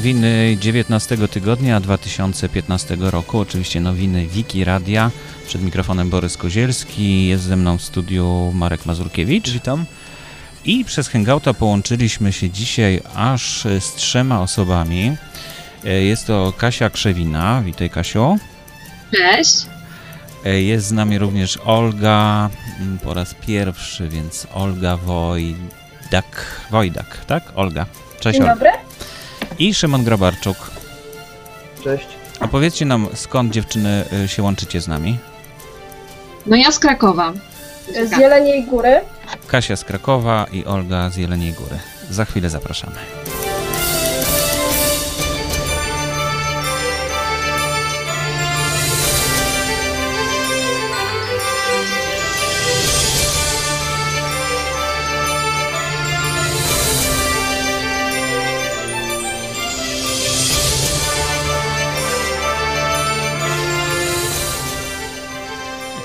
Nowiny 19 tygodnia 2015 roku, oczywiście nowiny Wiki Radia. Przed mikrofonem Borys Kozielski, jest ze mną w studiu Marek Mazurkiewicz. Witam. I przez Hangouta połączyliśmy się dzisiaj aż z trzema osobami. E, jest to Kasia Krzewina. Witaj Kasiu. Cześć. E, jest z nami również Olga mm, po raz pierwszy, więc Olga Wojdak. Wojdak, tak? Olga. Cześć Dzień Olga. I Szymon Grabarczuk. Cześć. Opowiedzcie nam, skąd dziewczyny y, się łączycie z nami? No ja z Krakowa. Z Jeleniej Góry. Kasia z Krakowa i Olga z Jeleniej Góry. Za chwilę zapraszamy.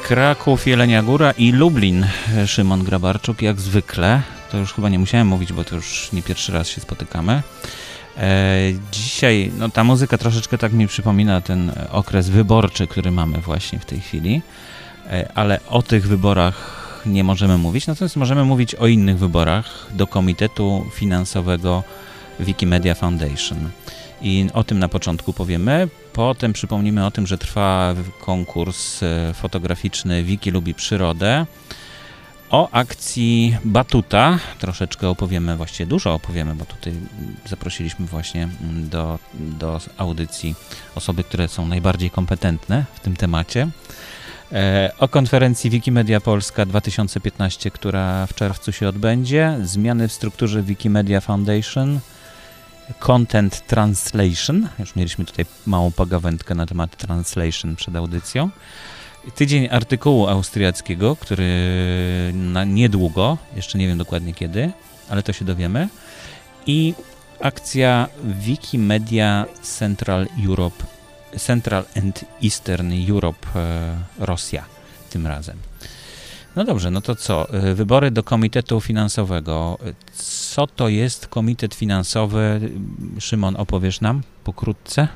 Kraków, Jelenia Góra i Lublin. Szymon Grabarczuk, jak zwykle. To już chyba nie musiałem mówić, bo to już nie pierwszy raz się spotykamy. E, dzisiaj, no ta muzyka troszeczkę tak mi przypomina ten okres wyborczy, który mamy właśnie w tej chwili, e, ale o tych wyborach nie możemy mówić, natomiast możemy mówić o innych wyborach do Komitetu Finansowego Wikimedia Foundation. I o tym na początku powiemy. Potem przypomnimy o tym, że trwa konkurs e, fotograficzny Wiki lubi przyrodę. O akcji Batuta troszeczkę opowiemy, właściwie dużo opowiemy, bo tutaj zaprosiliśmy właśnie do, do audycji osoby, które są najbardziej kompetentne w tym temacie. E, O konferencji Wikimedia Polska 2015, która w czerwcu się odbędzie, zmiany w strukturze Wikimedia Foundation, Content Translation. Już mieliśmy tutaj małą pogawędkę na temat translation przed audycją. Tydzień artykułu austriackiego, który na niedługo, jeszcze nie wiem dokładnie kiedy, ale to się dowiemy. I akcja Wikimedia Central Europe, Central and Eastern Europe e, Rosja tym razem. No dobrze, no to co? E, Wybory do Komitetu Finansowego. Co to jest Komitet Finansowy? Szymon, opowiesz nam pokrótce?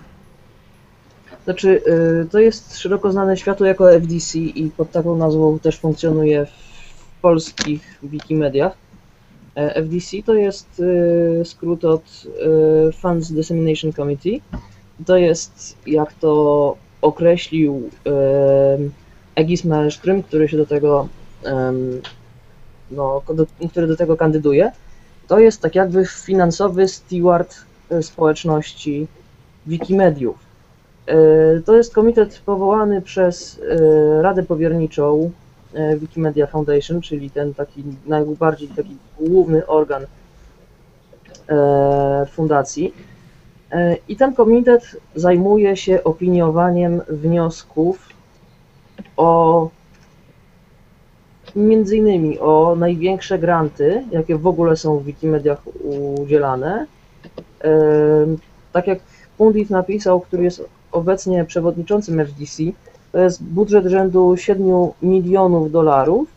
Znaczy, y, to jest szeroko znane światu jako FDC i pod taką nazwą też funkcjonuje w polskich Wikimediach. E, FDC to jest y, skrót od y, Funds Dissemination Committee. To jest, jak to określił Egis Malmström, który się do tego, no, do, który do tego kandyduje. To jest tak jakby finansowy steward y, społeczności Wikimediów. Y, To jest komitet powołany przez y, Radę Powierniczą Wikimedia Foundation, czyli ten taki najbardziej taki główny organ e, fundacji. E, I ten komitet zajmuje się opiniowaniem wniosków o między innymi o największe granty, jakie w ogóle są w Wikimediach udzielane. Tak jak Pundit napisał, który jest obecnie przewodniczącym FDC, to jest budżet rzędu 7 milionów dolarów.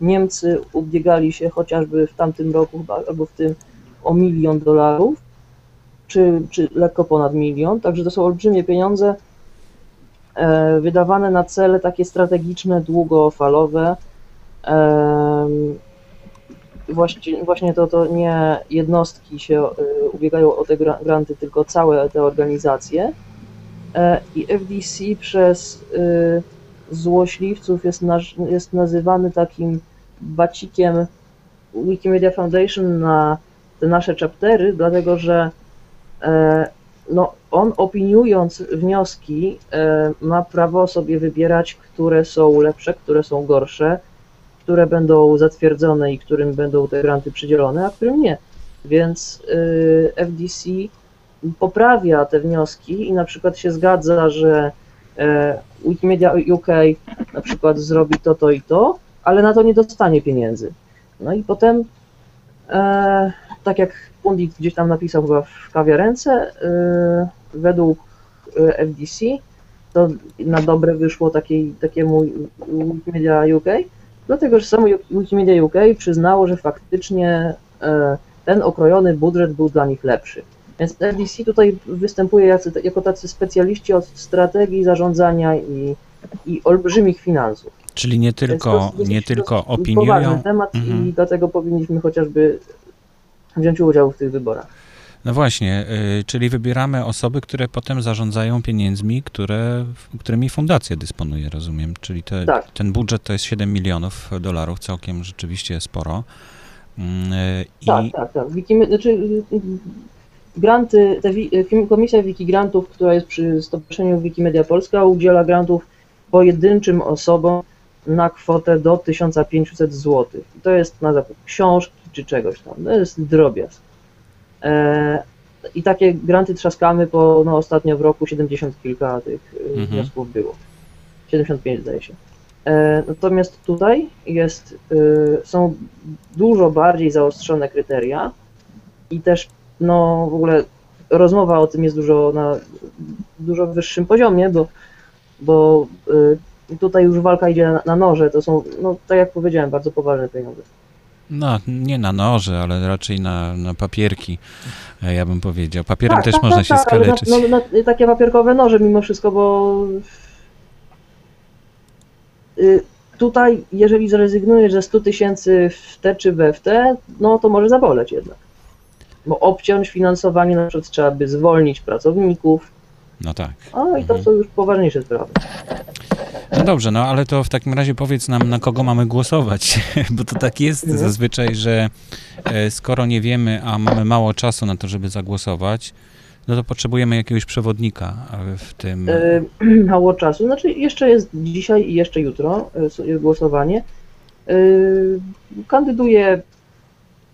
Niemcy ubiegali się chociażby w tamtym roku chyba, albo w tym o milion dolarów, czy, czy lekko ponad milion, także to są olbrzymie pieniądze wydawane na cele takie strategiczne, długofalowe. Em, Właśnie, właśnie to, to nie jednostki się y, ubiegają o te gra- granty, tylko całe te organizacje. E, I FDC przez złośliwców jest, jest nazywany takim bacikiem Wikimedia Foundation na te nasze chaptery, dlatego że e, no, on opiniując wnioski e, ma prawo sobie wybierać, które są lepsze, które są gorsze, które będą zatwierdzone i którym będą te granty przydzielone, a którym nie. Więc y, FDC poprawia te wnioski i na przykład się zgadza, że e, Wikimedia UK na przykład zrobi to, to i to, ale na to nie dostanie pieniędzy. No i potem, e, tak jak Pundit gdzieś tam napisał chyba w kawiarence, e, według e, FDC to na dobre wyszło takiej, takiemu Wikimedia UK, dlatego że samo Wikimedia UK przyznało, że faktycznie e, ten okrojony budżet był dla nich lepszy. Więc LDC tutaj występuje jako tacy specjaliści od strategii, zarządzania i, i olbrzymich finansów. Czyli nie to tylko, jest nie tylko opiniują. poważny temat Mhm. i dlatego powinniśmy chociażby wziąć udział w tych wyborach. No właśnie, y, czyli wybieramy osoby, które potem zarządzają pieniędzmi, które, którymi fundacja dysponuje, rozumiem. Czyli te, Tak. ten budżet to jest 7 milionów dolarów, całkiem rzeczywiście sporo. Mm, y, I Tak, tak, tak. Znaczy, y, granty, te, Komisja Wikigrantów, która jest przy Stowarzyszeniu Wikimedia Polska, udziela grantów pojedynczym osobom na kwotę do 1500 zł. To jest na zakup książki czy czegoś tam. To jest drobiazg. E, I takie granty trzaskamy, po no, ostatnio w roku 70 kilka tych y, Mhm. wniosków było. 75 zdaje się. E, Natomiast tutaj jest, y, są dużo bardziej zaostrzone kryteria i też no w ogóle rozmowa o tym jest dużo na dużo wyższym poziomie, bo, bo y, tutaj już walka idzie na, na noże, to są, no tak jak powiedziałem, bardzo poważne pieniądze. no, nie na noże, ale raczej na, na papierki, e, ja bym powiedział. Papierem też tak, można tak, się tak, ale skaleczyć. Na, no, na, takie papierkowe noże mimo wszystko, bo y, tutaj jeżeli zrezygnujesz ze 100 tysięcy w te czy we w te, no to może zaboleć jednak. Bo obciąć finansowanie, na przykład trzeba by zwolnić pracowników, No tak. a i to Mhm. są już poważniejsze sprawy. No dobrze, no ale to w takim razie powiedz nam, na kogo mamy głosować, bo to tak jest Mhm. zazwyczaj, że e, skoro nie wiemy, a mamy mało czasu na to, żeby zagłosować, no to potrzebujemy jakiegoś przewodnika e, w tym. Y, mało czasu, znaczy jeszcze jest dzisiaj i jeszcze jutro jest głosowanie. Kandyduje,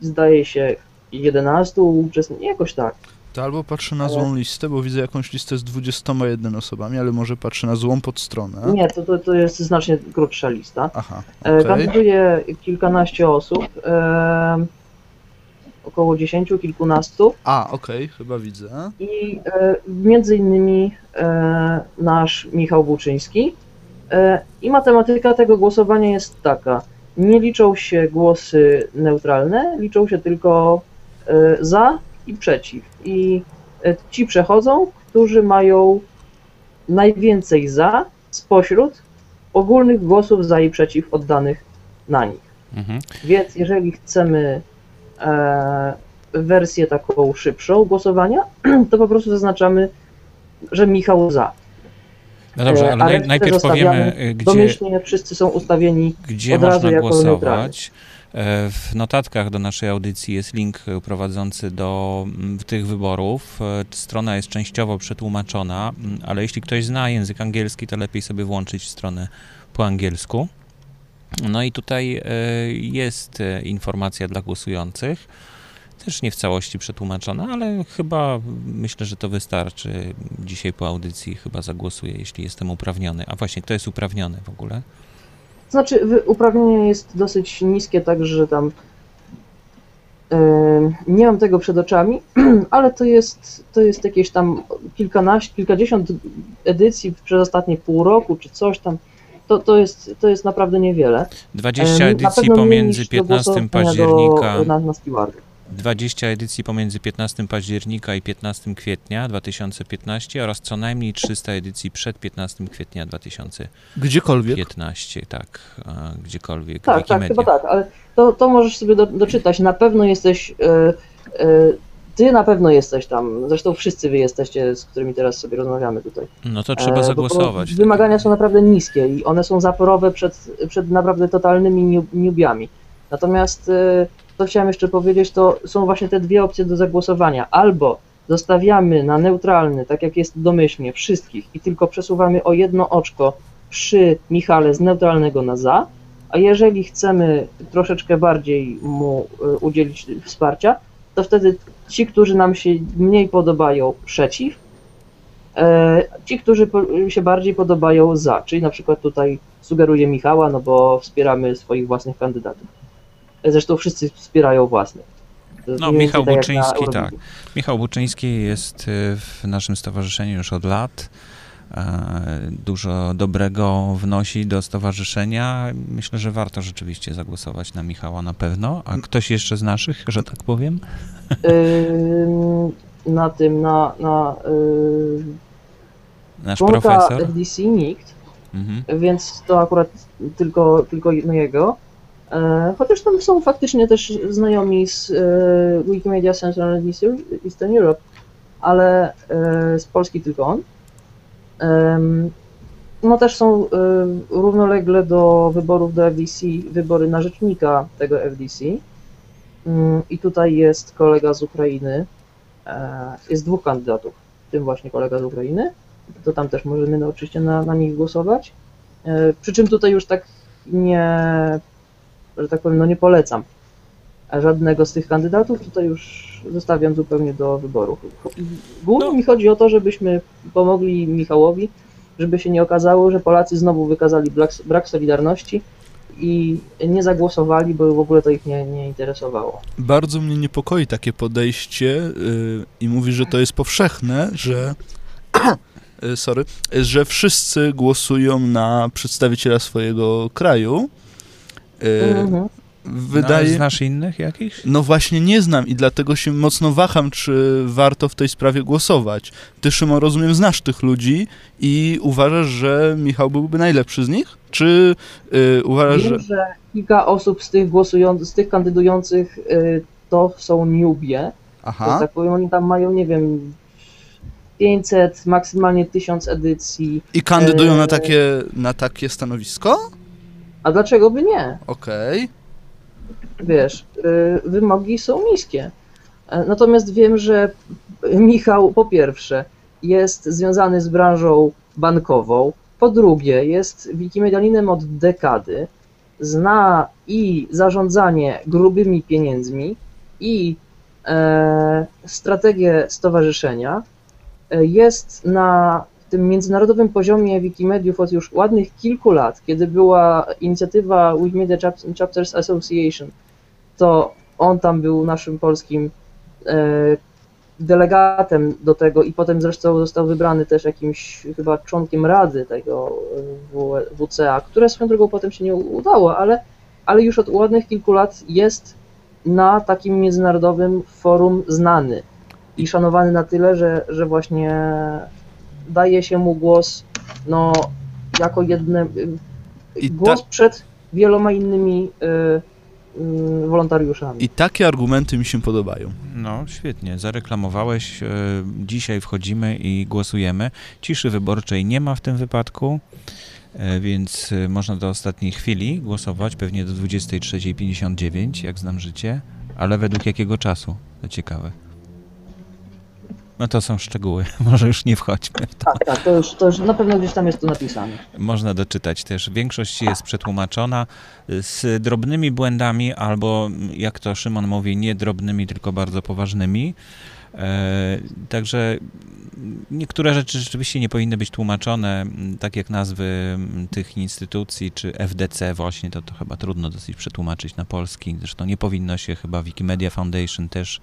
zdaje się, 11 uczestników, jakoś tak. To albo patrzę na Ale- złą listę, bo widzę jakąś listę z 21 osobami, ale może patrzę na złą podstronę. Nie, to, to, to jest znacznie krótsza lista. Aha, E, okej. Kandyduje kilkanaście osób, e, około dziesięciu, kilkunastu A, okej, chyba widzę. i e, między innymi e, nasz Michał Buczyński. E, I matematyka tego głosowania jest taka. Nie liczą się głosy neutralne, liczą się tylko e, za i przeciw. I e, ci przechodzą, którzy mają najwięcej za spośród ogólnych głosów za i przeciw oddanych na nich. Mhm. Więc jeżeli chcemy e, wersję taką szybszą głosowania, to po prostu zaznaczamy, że Michał za. No dobrze, E, ale najpierw powiemy, e, gdzie, Domyślnie wszyscy są ustawieni. gdzie od razu można jako głosować. E, W notatkach do naszej audycji jest link e, prowadzący do mm, tych wyborów. E, Strona jest częściowo przetłumaczona, mm, ale jeśli ktoś zna język angielski, to lepiej sobie włączyć stronę po angielsku. No i tutaj e, jest e, informacja dla głosujących. Też nie w całości przetłumaczona, ale chyba myślę, że to wystarczy. Dzisiaj po audycji chyba zagłosuję, jeśli jestem uprawniony. A właśnie, kto jest uprawniony w ogóle? Znaczy, uprawnienie jest dosyć niskie, także tam nie mam tego przed oczami, ale to jest, to jest jakieś tam kilkanaście, kilkadziesiąt edycji przez ostatnie pół roku, czy coś tam. To, to, jest, to jest naprawdę niewiele. 20 E, na edycji pomiędzy niż do 15 głosowania października, Do, na, na. 20 edycji pomiędzy 15 października i 15 kwietnia 2015 oraz co najmniej 300 edycji przed 15 kwietnia 2015, Gdziekolwiek. tak, e, gdziekolwiek, Tak, tak, Wikimedia. chyba tak, ale to, to możesz sobie do, doczytać. Na pewno jesteś. E, e, ty na pewno jesteś tam. Zresztą wszyscy wy jesteście, z którymi teraz sobie rozmawiamy tutaj. No to trzeba E, bo zagłosować. Wymagania są naprawdę niskie i one są zaporowe przed, przed naprawdę totalnymi niu- newbiami. Natomiast e, to chciałem jeszcze powiedzieć, to są właśnie te dwie opcje do zagłosowania. Albo zostawiamy na neutralny, tak jak jest domyślnie, wszystkich i tylko przesuwamy o jedno oczko przy Michale z neutralnego na za, a jeżeli chcemy troszeczkę bardziej mu e, udzielić wsparcia, to wtedy ci, którzy nam się mniej podobają, przeciw, E, Ci, którzy się bardziej podobają za, czyli na przykład tutaj sugeruję Michała, no bo wspieramy swoich własnych kandydatów. Zresztą wszyscy wspierają jest No, Michał tak Buczyński, Eurowizji. Michał Buczyński jest y, w naszym stowarzyszeniu już od lat. E, Dużo dobrego wnosi do stowarzyszenia. Myślę, że warto rzeczywiście zagłosować na Michała na pewno. A ktoś jeszcze z naszych, że tak powiem? Na tym, na, na y, Nasz profesor. FDC nikt, Mhm. więc to akurat tylko, tylko jedno jego. E, Chociaż tam są faktycznie też znajomi z e, Wikimedia Central Eastern- Europe, ale e, z Polski tylko on. No też są równolegle do wyborów do FDC wybory na rzecznika tego FDC. Mm, I tutaj jest kolega z Ukrainy. Jest dwóch kandydatów, w tym właśnie kolega z Ukrainy. To tam też możemy no, oczywiście na, na nich głosować. Przy czym tutaj już tak nie, że tak powiem, no nie polecam żadnego z tych kandydatów. Tutaj już zostawiam zupełnie do wyboru. Głównie No. mi chodzi o to, żebyśmy pomogli Michałowi, żeby się nie okazało, że Polacy znowu wykazali brak, solidarności i nie zagłosowali, bo w ogóle to ich nie, nie interesowało. Bardzo mnie niepokoi takie podejście yy, i mówi, że to jest powszechne, że sorry, że wszyscy głosują na przedstawiciela swojego kraju. Yy, Mhm. Wydaje... No, znasz innych jakichś? No właśnie nie znam i dlatego się mocno waham, czy warto w tej sprawie głosować. Ty, Szymon, rozumiem, znasz tych ludzi i uważasz, że Michał byłby najlepszy z nich? Czy yy, uważasz, że... Wiem, że kilka osób z tych głosujących, z tych kandydujących y, to są newbie. że Aha, tak powiem, oni tam mają, nie wiem, 500, maksymalnie 1000 edycji. i kandydują na takie, na takie stanowisko? A dlaczego by nie? Okej. Wiesz, y, wymogi są niskie. E, Natomiast wiem, że Michał po pierwsze jest związany z branżą bankową, po drugie jest wikimedianinem od dekady, zna i zarządzanie grubymi pieniędzmi i e, strategię stowarzyszenia, e, jest na tym międzynarodowym poziomie Wikimediów od już ładnych kilku lat, kiedy była inicjatywa Wikimedia Chap- Chapters Association, to on tam był naszym polskim e, delegatem do tego i potem zresztą został wybrany też jakimś chyba członkiem rady tego e, WCA, które swoją drogą potem się nie udało, ale, ale już od ładnych kilku lat jest na takim międzynarodowym forum znany i szanowany na tyle, że, że właśnie daje się mu głos no, jako jedne, I głos przed wieloma innymi y, y, wolontariuszami. I takie argumenty mi się podobają. No, świetnie, zareklamowałeś. e, Dzisiaj wchodzimy i głosujemy. Ciszy wyborczej nie ma w tym wypadku, e, więc e, można do ostatniej chwili głosować, pewnie do 23.59, jak znam życie, ale według jakiego czasu? To ciekawe. No to są szczegóły, może już nie wchodźmy w to. Tak, tak, to już, to już na pewno gdzieś tam jest to napisane. Można doczytać też. Większość jest przetłumaczona z drobnymi błędami, albo jak to Szymon mówi, nie drobnymi, tylko bardzo poważnymi. E, także niektóre rzeczy rzeczywiście nie powinny być tłumaczone, tak jak nazwy tych instytucji, czy FDC właśnie, to, to chyba trudno dosyć przetłumaczyć na polski. Zresztą nie powinno się chyba Wikimedia Foundation też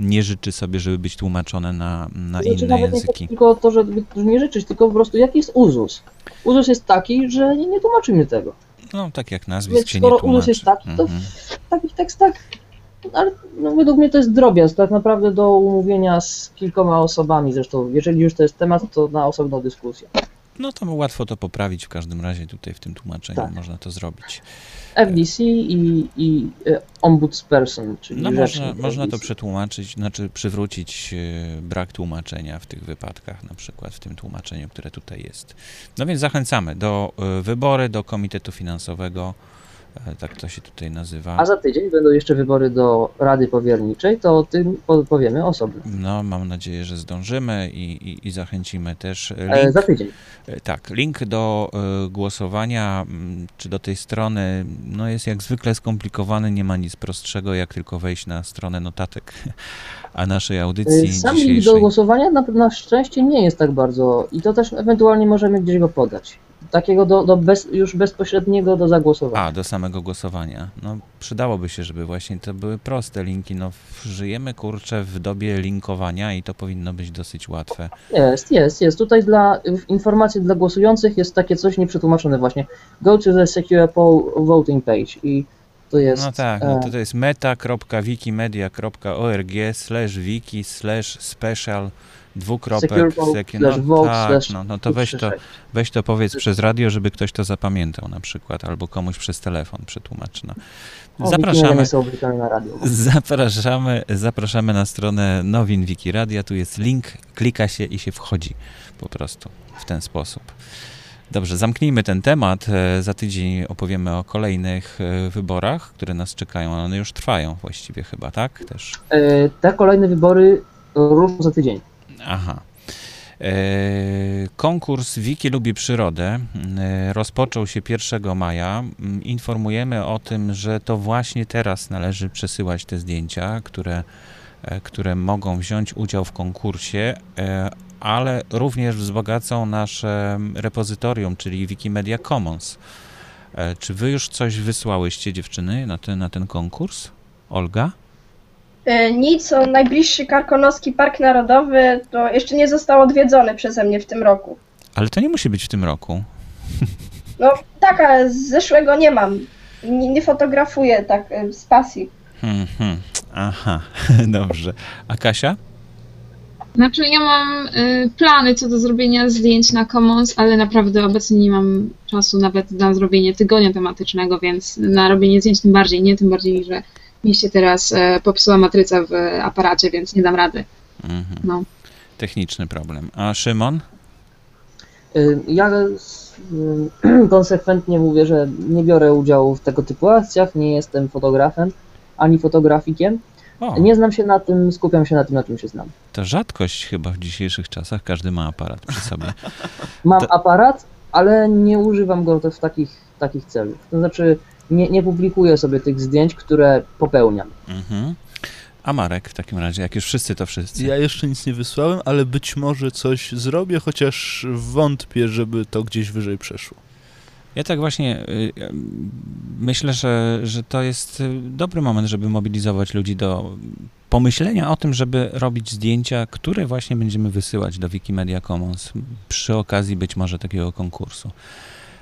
nie życzy sobie, żeby być tłumaczone na, na Znaczy, inne nie języki. chodzi tylko o to, żeby nie życzyć, tylko po prostu jaki jest uzus. Uzus jest taki, że nie, nie tłumaczymy tego. No, tak jak nazwisk Więc się skoro nie tłumaczy. uzus jest taki, to Mhm. w takich tekstach, ale no, według mnie to jest drobiazg, tak naprawdę do umówienia z kilkoma osobami, zresztą jeżeli już to jest temat, to na osobną dyskusję. No to łatwo to poprawić w każdym razie tutaj w tym tłumaczeniu Tak. można to zrobić. FDC i, i e, ombudsperson, czyli No można, można to przetłumaczyć, znaczy przywrócić e, brak tłumaczenia w tych wypadkach, na przykład w tym tłumaczeniu, które tutaj jest. No więc zachęcamy do e, wybory, do Komitetu Finansowego, tak to się tutaj nazywa. A za tydzień będą jeszcze wybory do Rady Powierniczej, to o tym po- powiemy osobno. No mam nadzieję, że zdążymy i, i, i zachęcimy też. E, Link, za tydzień. E, Tak, link do e, głosowania, czy do tej strony, no jest jak zwykle skomplikowany, nie ma nic prostszego, jak tylko wejść na stronę notatek, a naszej audycji E, Sam link do głosowania na, na szczęście nie jest tak bardzo i to też ewentualnie możemy gdzieś go podać. Takiego do, do bez, już bezpośredniego do zagłosowania. A, do samego głosowania. No, przydałoby się, żeby właśnie to były proste linki. No, żyjemy kurczę w dobie linkowania i to powinno być dosyć łatwe. Jest, jest, jest. Tutaj dla informacji dla głosujących jest takie coś nieprzetłumaczone właśnie. Go to the secure poll voting page i To jest. No tak, no to, e, to jest meta.wikimedia.org slash wiki slash special dwukropek Secure slash no, Vogue tak, no, no to weź to, 366. weź to powiedz przez radio, żeby ktoś to zapamiętał na przykład, albo komuś przez telefon przetłumacz. No. Zapraszamy, zapraszamy, zapraszamy na stronę nowin Wikiradia, tu jest link, klika się i się wchodzi po prostu w ten sposób. Dobrze, zamknijmy ten temat. E, Za tydzień opowiemy o kolejnych e, wyborach, które nas czekają. One już trwają właściwie chyba, tak? Też. E, Te kolejne wybory ruszą za tydzień. Aha. E, Konkurs Wiki lubi przyrodę e, rozpoczął się 1 maja. Mm, Informujemy o tym, że to właśnie teraz należy przesyłać te zdjęcia, które, e, które mogą wziąć udział w konkursie, ale również wzbogacą nasze repozytorium, czyli Wikimedia Commons. Czy wy już coś wysłałyście, dziewczyny, na ten, na ten konkurs? Olga? E, Nic, o najbliższy Karkonoski Park Narodowy to jeszcze nie został odwiedzony przeze mnie w tym roku. Ale to nie musi być w tym roku. No tak, ale z zeszłego nie mam. Nie, nie fotografuję tak e, z pasji. Hmm, hmm. Aha, dobrze. A Kasia? Znaczy ja mam y, plany co do zrobienia zdjęć na Commons, ale naprawdę obecnie nie mam czasu nawet na zrobienie tygodnia tematycznego, więc na robienie zdjęć tym bardziej nie, tym bardziej, że mi się teraz e, popsuła matryca w aparacie, więc nie dam rady. Mhm. No. Techniczny problem. A Szymon? Y, Ja y, konsekwentnie mówię, że nie biorę udziału w tego typu akcjach, nie jestem fotografem ani fotografikiem. O, Nie znam się na tym, skupiam się na tym, na czym się znam. to rzadkość chyba w dzisiejszych czasach. Każdy ma aparat przy sobie. Mam To- aparat, ale nie używam go w takich, takich celów. To znaczy, nie, nie publikuję sobie tych zdjęć, które popełniam. Mhm. A Marek w takim razie, jak już wszyscy, to wszyscy. Ja jeszcze nic nie wysłałem, ale być może coś zrobię, chociaż wątpię, żeby to gdzieś wyżej przeszło. Ja tak właśnie y, myślę, że, że to jest y, dobry moment, żeby mobilizować ludzi do pomyślenia o tym, żeby robić zdjęcia, które właśnie będziemy wysyłać do Wikimedia Commons przy okazji być może takiego konkursu.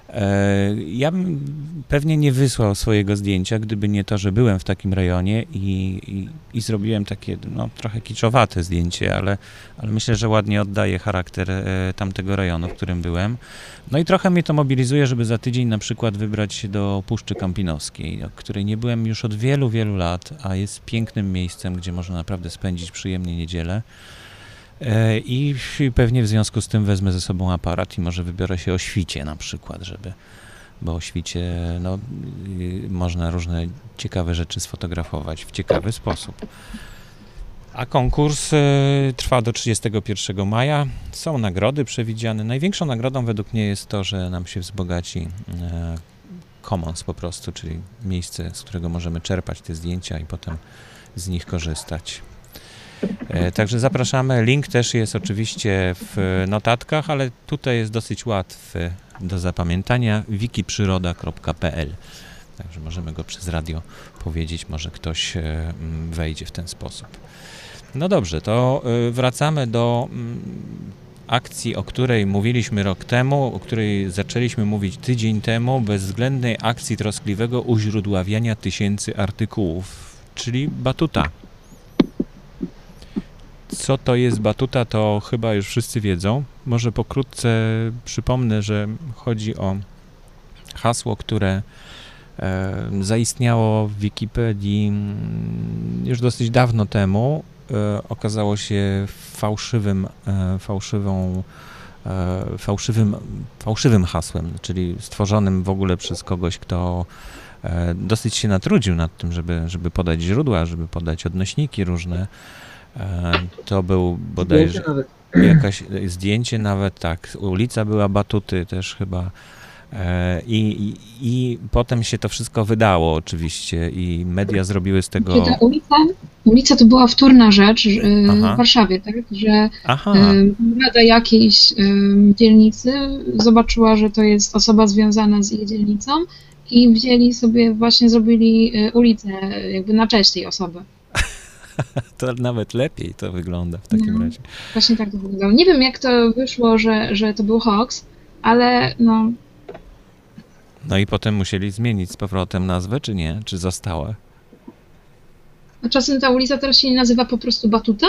E, Ja bym pewnie nie wysłał swojego zdjęcia, gdyby nie to, że byłem w takim rejonie i, i, i zrobiłem takie no, trochę kiczowate zdjęcie, ale, ale myślę, że ładnie oddaje charakter e, tamtego rejonu, w którym byłem. No i trochę mnie to mobilizuje, żeby za tydzień na przykład wybrać się do Puszczy Kampinoskiej, której nie byłem już od wielu, wielu lat, a jest pięknym miejscem, gdzie można naprawdę spędzić przyjemnie niedzielę. E, I pewnie w związku z tym wezmę ze sobą aparat i może wybiorę się o świcie na przykład, żeby, bo o świcie no, y, można różne ciekawe rzeczy sfotografować w ciekawy sposób. A konkurs y, trwa do 31 maja. Są nagrody przewidziane. Największą nagrodą według mnie jest to, że nam się wzbogaci e, Commons po prostu, czyli miejsce, z którego możemy czerpać te zdjęcia i potem z nich korzystać. E, Także zapraszamy. Link też jest oczywiście w notatkach, ale tutaj jest dosyć łatwy do zapamiętania wikiprzyroda.pl. Także możemy go przez radio powiedzieć, może ktoś e, mm, wejdzie w ten sposób. No dobrze, to y, wracamy do mm, akcji, o której mówiliśmy rok temu, o której zaczęliśmy mówić tydzień temu, bezwzględnej akcji troskliwego uźródławiania tysięcy artykułów, czyli Batuta. Co to jest Batuta, to chyba już wszyscy wiedzą. Może pokrótce przypomnę, że chodzi o hasło, które e, zaistniało w Wikipedii mm, już dosyć dawno temu. E, okazało się fałszywym, e, fałszywą, e, fałszywym, fałszywym hasłem, czyli stworzonym w ogóle przez kogoś, kto e, dosyć się natrudził nad tym, żeby, żeby podać źródła, żeby podać odnośniki różne. E, To był bodajże Zdjęcie nawet. jakaś zdjęcie nawet, tak, ulica była Batuty też chyba. E, I, i, I potem się to wszystko wydało oczywiście i media zrobiły z tego... Czy ta ulica, ulica to była wtórna rzecz y, Aha. w Warszawie, tak? Że Aha, rada jakiejś dzielnicy zobaczyła, że to jest osoba związana z jej dzielnicą i wzięli sobie, właśnie zrobili ulicę jakby na cześć tej osoby. to nawet lepiej to wygląda w takim No. razie. Właśnie tak to wyglądało. Nie wiem, jak to wyszło, że, że to był hoax, ale no, No i potem musieli zmienić z powrotem nazwę, czy nie? Czy została? A czasem ta ulica teraz się nie nazywa po prostu Batuta?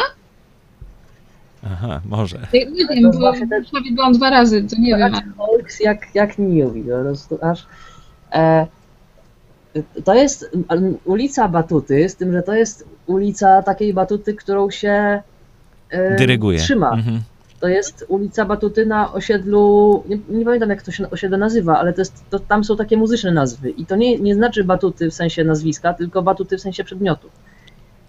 Aha, może. Ja Nie To wiem, bo właśnie w ten- Warszawie byłam dwa razy, to nie wiem. Tak, Folks jak, jak Niowi, po prostu aż. E, to jest ulica Batuty, z tym, że to jest ulica takiej Batuty, którą się e, Dyryguje. trzyma. Mhm. To jest ulica Batuty na osiedlu, nie, nie pamiętam jak to się osiedle nazywa, ale to jest, to, tam są takie muzyczne nazwy. I to nie, nie znaczy Batuty w sensie nazwiska, tylko Batuty w sensie przedmiotu.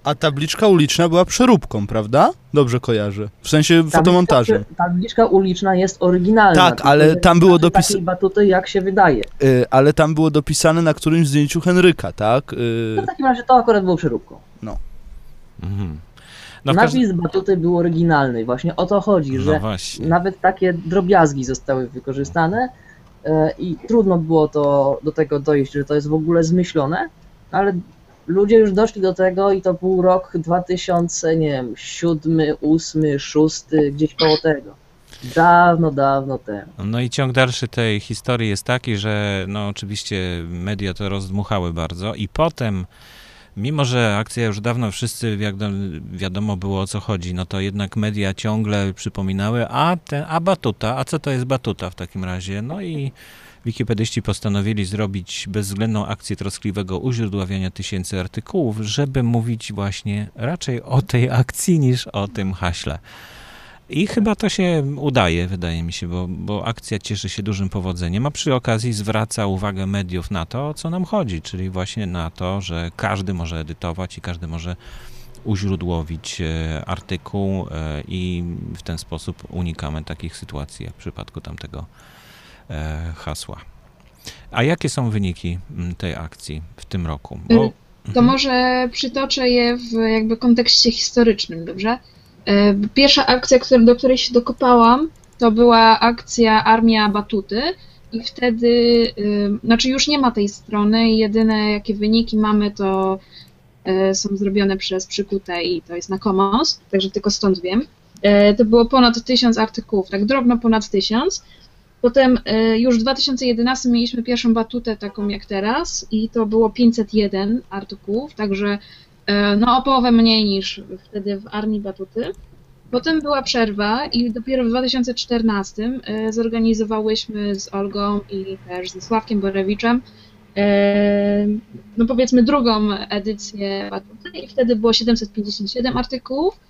A tabliczka uliczna była przeróbką, prawda? Dobrze kojarzę. W sensie fotomontażu. Tabliczka, tabliczka uliczna jest oryginalna. Tak, ale tam było dopis- Takiej Batuty jak się wydaje. Y, ale tam było dopisane na którymś zdjęciu Henryka, tak? Y, No w takim razie to akurat było przeróbką. Mhm. No, w każdym... Napis Batuty był oryginalny. Właśnie o to chodzi, no że nawet takie drobiazgi zostały wykorzystane e, i trudno było to do tego dojść, że to jest w ogóle zmyślone, ale ludzie już doszli do tego i to był rok 2000, nie wiem, 7, 8, 6, gdzieś koło tego. Dawno, dawno temu. No i ciąg dalszy tej historii jest taki, że no oczywiście media to rozdmuchały bardzo i potem, mimo że akcja już dawno wszyscy wiadomo, było o co chodzi, no to jednak media ciągle przypominały, a, ten, a batuta, a co to jest batuta w takim razie? No i wikipedyści postanowili zrobić bezwzględną akcję troskliwego uźródławiania tysięcy artykułów, żeby mówić właśnie raczej o tej akcji niż o tym haśle. I chyba to się udaje, wydaje mi się, bo, bo akcja cieszy się dużym powodzeniem, a przy okazji zwraca uwagę mediów na to, o co nam chodzi, czyli właśnie na to, że każdy może edytować i każdy może uźródłowić e, artykuł e, i w ten sposób unikamy takich sytuacji jak w przypadku tamtego e, hasła. A jakie są wyniki tej akcji w tym roku? Bo, To może przytoczę je w jakby kontekście historycznym, dobrze? E, Pierwsza akcja, do której się dokopałam, to była akcja Armia Batuty i wtedy, y, znaczy już nie ma tej strony jedyne jakie wyniki mamy to y, są zrobione przez Przykute i to jest na Commons, także tylko stąd wiem. E, To było ponad tysiąc artykułów, tak drobno ponad tysiąc. Potem już w 2011 mieliśmy pierwszą batutę taką jak teraz i to było 501 artykułów, także e, no o połowę mniej niż wtedy w Armii Batuty. Potem była przerwa i dopiero w 2014 e, zorganizowałyśmy z Olgą i też ze Sławkiem Borewiczem e, no powiedzmy drugą edycję Batuty i wtedy było 757 artykułów,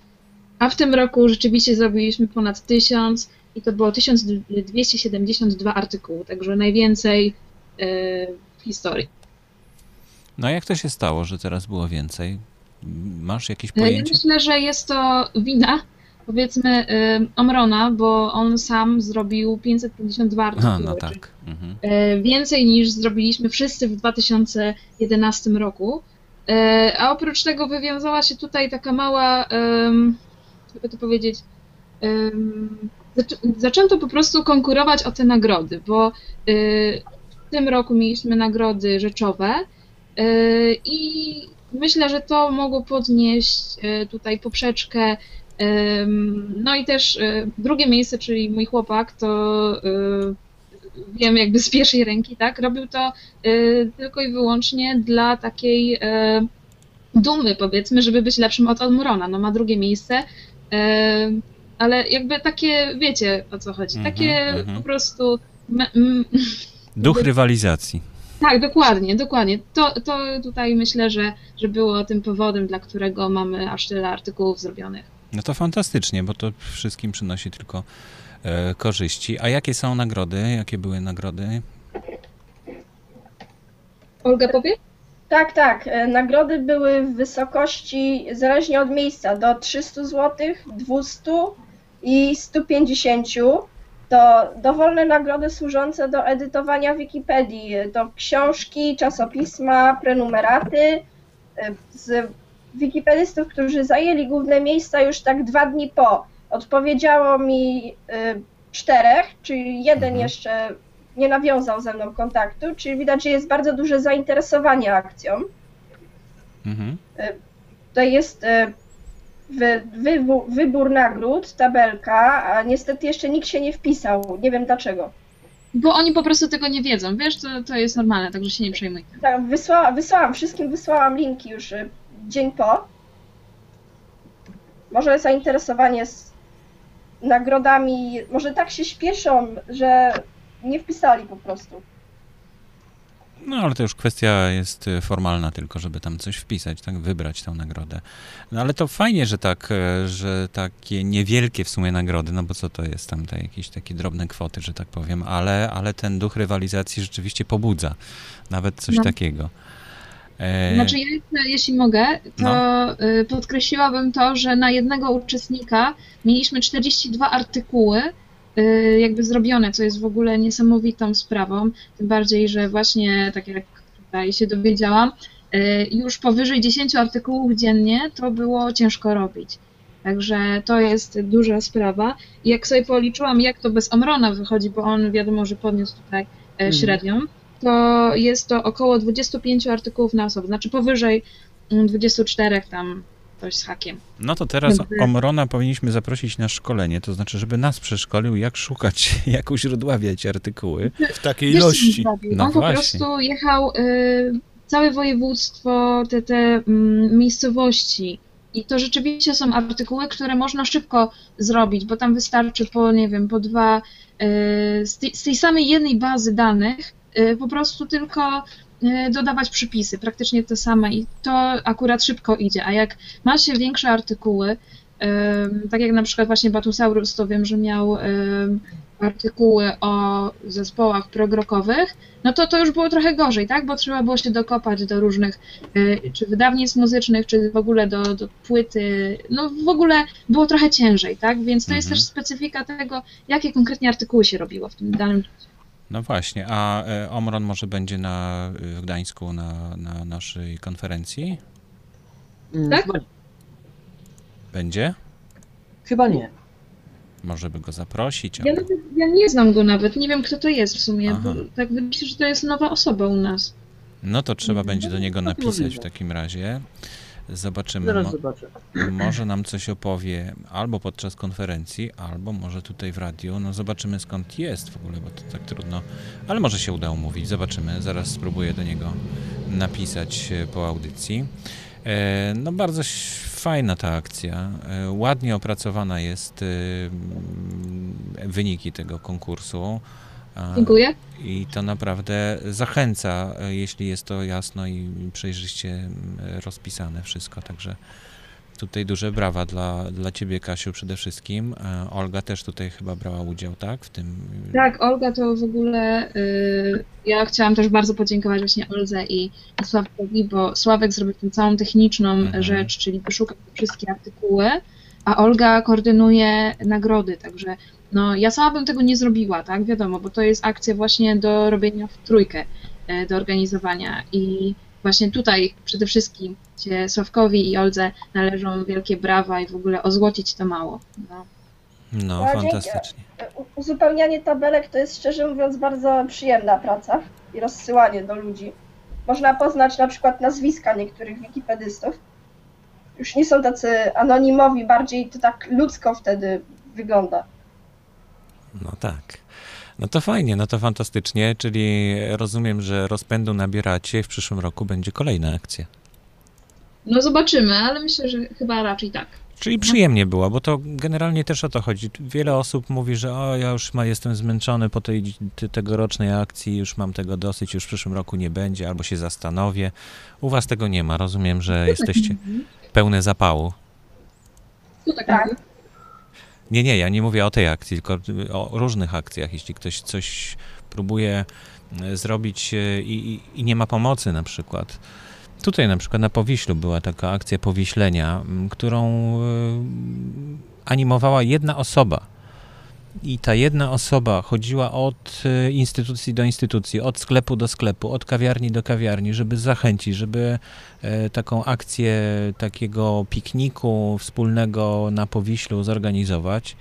a w tym roku rzeczywiście zrobiliśmy ponad 1000 i to było 1272 artykuły, także najwięcej e, w historii. No jak to się stało, że teraz było więcej? Masz jakieś Ja pojęcie? myślę, że jest to wina, powiedzmy, Omrona, bo on sam zrobił 552 artykuły. A, no tak. Mhm. y, Więcej niż zrobiliśmy wszyscy w 2011 roku. Y, A oprócz tego wywiązała się tutaj taka mała, jakby to powiedzieć, zaczęto po prostu konkurować o te nagrody, bo y, w tym roku mieliśmy nagrody rzeczowe i myślę, że to mogło podnieść y, tutaj poprzeczkę. No i też y, drugie miejsce, czyli mój chłopak, to wiem jakby z pierwszej ręki, tak, robił to tylko i wyłącznie dla takiej dumy, powiedzmy, żeby być lepszym od Almurona. No ma drugie miejsce, ale jakby takie, wiecie o co chodzi, Mhm, takie mhm. po prostu Duch rywalizacji. Tak, dokładnie, dokładnie. To, to tutaj myślę, że, że było tym powodem, dla którego mamy aż tyle artykułów zrobionych. No to fantastycznie, bo to wszystkim przynosi tylko e, korzyści. A jakie są nagrody? Jakie były nagrody? Olga powie? Tak, tak. e, Nagrody były w wysokości, zależnie od miejsca, do 300 zł, 200 i 150. To dowolne nagrody służące do edytowania Wikipedii. To książki, czasopisma, prenumeraty. E, Z wikipedystów, którzy zajęli główne miejsca już tak dwa dni po, odpowiedziało mi e, czterech, czyli jeden Mhm. jeszcze nie nawiązał ze mną kontaktu, czyli widać, że jest bardzo duże zainteresowanie akcją. Mhm. Tutaj jest e, wy, wybór, nagród, tabelka, a niestety jeszcze nikt się nie wpisał. Nie wiem dlaczego. bo oni po prostu tego nie wiedzą, wiesz, to, to jest normalne, także się nie przejmuj. Tak, wysłała, wysłałam, wszystkim wysłałam linki już y, dzień po. Może zainteresowanie z nagrodami, może tak się śpieszą, że nie wpisali po prostu. No ale to już kwestia jest y, formalna tylko, żeby tam coś wpisać, tak, wybrać tę nagrodę. No ale to fajnie, że tak, e, że takie niewielkie w sumie nagrody, no bo co to jest tam te jakieś takie drobne kwoty, że tak powiem, ale, ale ten duch rywalizacji rzeczywiście pobudza. Nawet coś No. takiego. E, Znaczy, ja jeśli mogę, to No. y, podkreśliłabym to, że na jednego uczestnika mieliśmy 42 artykuły jakby zrobione, co jest w ogóle niesamowitą sprawą, tym bardziej, że właśnie, tak jak tutaj się dowiedziałam, y, już powyżej 10 artykułów dziennie to było ciężko robić. Także to jest duża sprawa. I jak sobie policzyłam, jak to bez Omrona wychodzi, bo on wiadomo, że podniósł tutaj e, Mhm. średnią, to jest to około 25 artykułów na osobę, znaczy powyżej mm, 24 tam coś z hakiem. No to teraz Omrona powinniśmy zaprosić na szkolenie, to znaczy, żeby nas przeszkolił, jak szukać, jak uźródławiać artykuły. W takiej Wiesz, ilości. No on po właśnie. prostu jechał y, całe województwo, te, te mm, miejscowości. I to rzeczywiście są artykuły, które można szybko zrobić, bo tam wystarczy po, nie wiem, po dwa, y, z, tej, z tej samej jednej bazy danych, y, po prostu tylko y, dodawać przypisy, praktycznie te same i to akurat szybko idzie. A jak ma się większe artykuły, y, tak jak na przykład właśnie Batusaurus, to wiem, że miał y, artykuły o zespołach progrokowych, no to to już było trochę gorzej, tak? Bo trzeba było się dokopać do różnych, y, czy wydawnictw muzycznych, czy w ogóle do, do płyty. No w ogóle było trochę ciężej, tak? Więc to jest Mhm. też specyfika tego, jakie konkretnie artykuły się robiło w tym danym czasie. No właśnie, a e, Omron może będzie na, w Gdańsku na, na naszej konferencji? Mm, Tak? Będzie? chyba nie. Może by go zaprosić? Ja, ale- nawet, ja nie znam go nawet, nie wiem kto to jest w sumie, tak wydaje mi się, że to jest nowa osoba u nas. No to trzeba będzie do niego to napisać w takim razie. Zobaczymy. Zaraz zobaczę. może nam coś opowie albo podczas konferencji, albo może tutaj w radiu. No zobaczymy skąd jest w ogóle, bo to tak trudno. Ale może się uda umówić. Zobaczymy. Zaraz spróbuję do niego napisać e, po audycji. E, No bardzo fajna ta akcja. E, Ładnie opracowana jest wyniki tego konkursu. Dziękuję. i to naprawdę zachęca, jeśli jest to jasno i przejrzyście m, rozpisane wszystko. Także tutaj duże brawa dla, dla ciebie, Kasiu, przede wszystkim. E, Olga też tutaj chyba brała udział, tak? W tym. Tak, Olga to w ogóle. y, ja chciałam też bardzo podziękować właśnie Oldze i, Sławkowi, bo Sławek zrobił tę całą techniczną Mhm. rzecz, czyli wyszukał wszystkie artykuły, a Olga koordynuje nagrody, także no ja sama bym tego nie zrobiła, tak? Wiadomo, bo to jest akcja właśnie do robienia w trójkę, e, do organizowania i właśnie tutaj przede wszystkim się Sławkowi i Oldze należą wielkie brawa i w ogóle ozłocić to mało. No. No, dzięki. fantastycznie. Uzupełnianie tabelek to jest szczerze mówiąc bardzo przyjemna praca i rozsyłanie do ludzi. Można poznać na przykład nazwiska niektórych wikipedystów. Już nie są tacy anonimowi, bardziej to tak ludzko wtedy wygląda. No tak. No to fajnie, no to fantastycznie, czyli rozumiem, że rozpędu nabieracie, w przyszłym roku będzie kolejna akcja. no zobaczymy, ale myślę, że chyba raczej tak. Czyli przyjemnie było, bo to generalnie też o to chodzi. Wiele osób mówi, że o, ja już ma, jestem zmęczony po tej tegorocznej akcji, już mam tego dosyć, już w przyszłym roku nie będzie, albo się zastanowię. U was tego nie ma. Rozumiem, że jesteście pełne zapału. To tak, Tak. Nie, nie, ja nie mówię o tej akcji, tylko o różnych akcjach. Jeśli ktoś coś próbuje e, zrobić e, i, i, i nie ma pomocy na przykład. Tutaj na przykład na Powiślu była taka akcja powiślenia, którą e, animowała jedna osoba. I ta jedna osoba chodziła od e, instytucji do instytucji, od sklepu do sklepu, od kawiarni do kawiarni, żeby zachęcić, żeby e, taką akcję takiego pikniku wspólnego na Powiślu zorganizować.